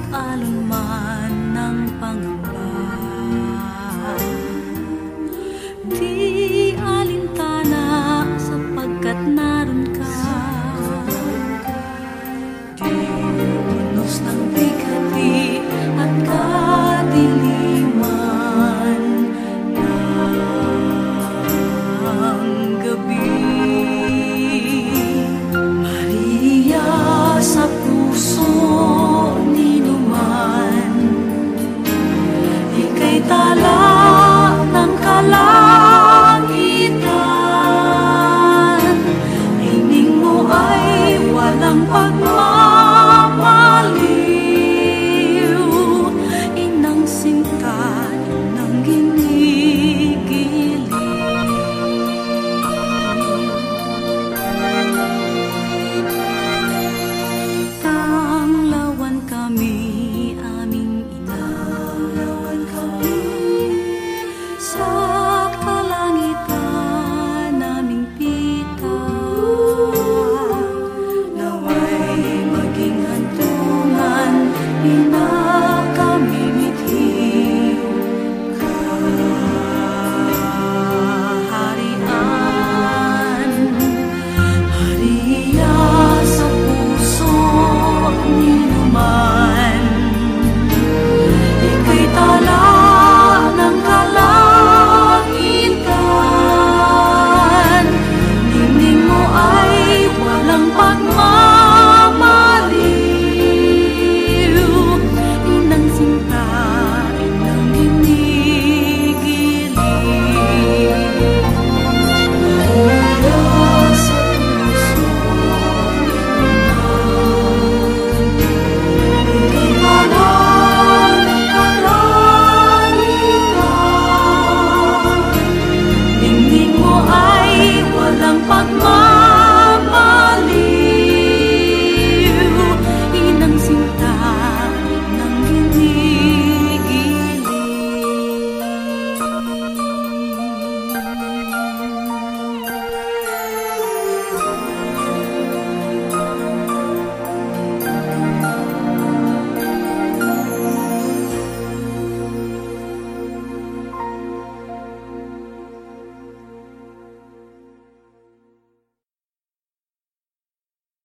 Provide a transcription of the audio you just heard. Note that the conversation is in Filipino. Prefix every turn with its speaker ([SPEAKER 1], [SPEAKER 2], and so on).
[SPEAKER 1] Kahit alon man ng pangamba 能不马